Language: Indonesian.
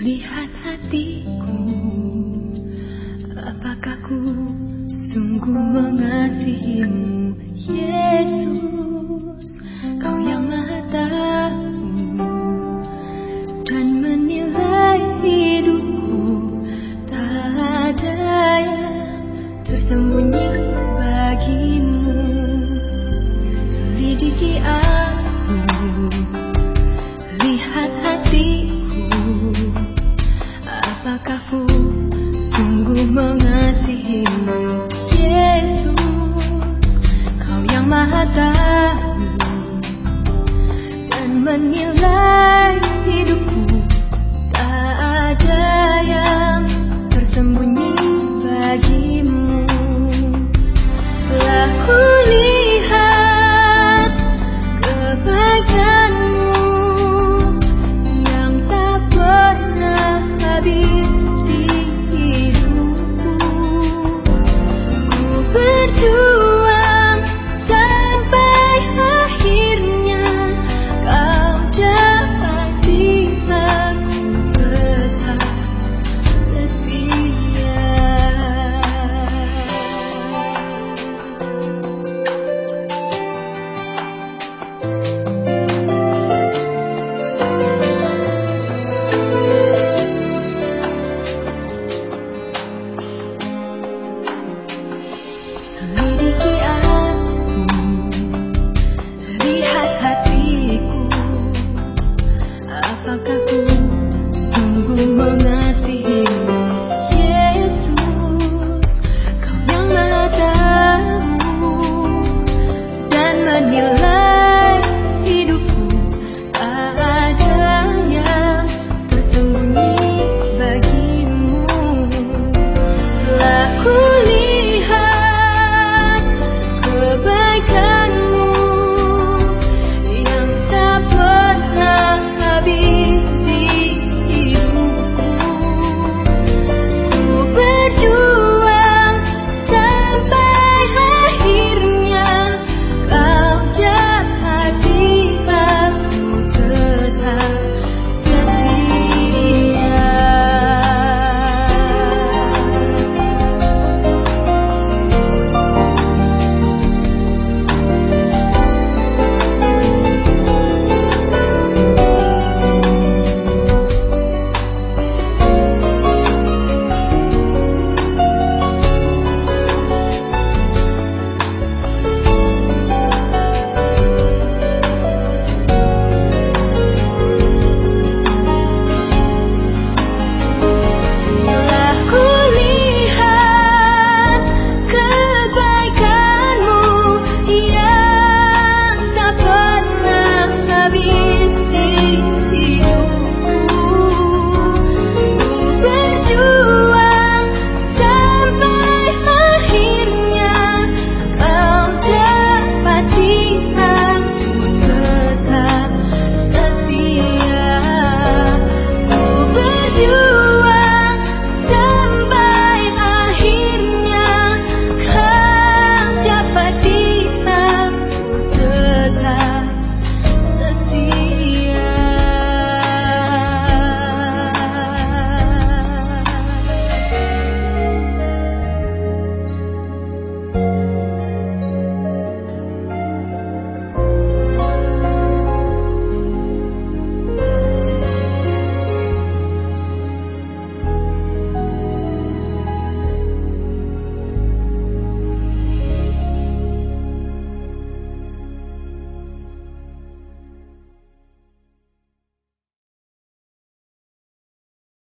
Lihat hatiku Apakah ku sungguh mengasihimu Yesus?